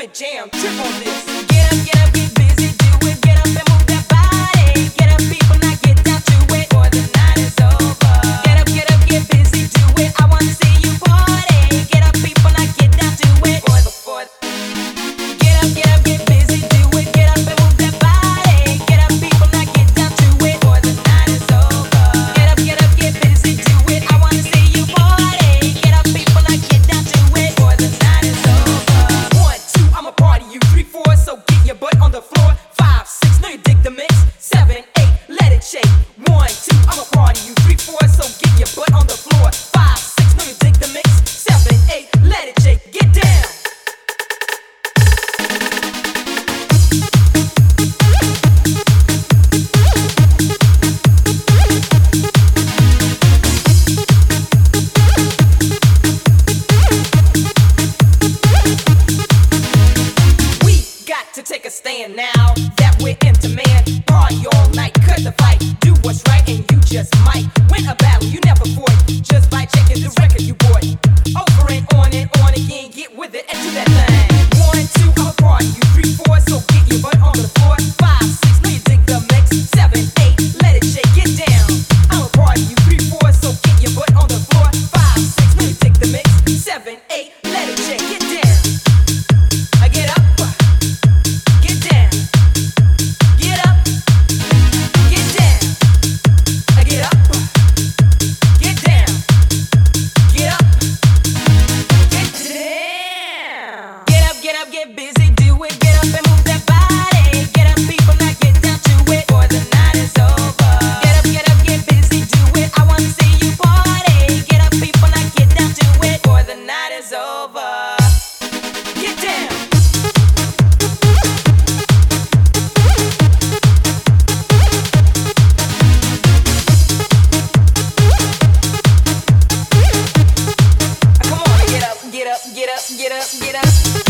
it, jam, trip on this. now that we're into man. Party all night, cut the fight, do what's right, and you just might win a battle you never fought. get up, get up, get up. get up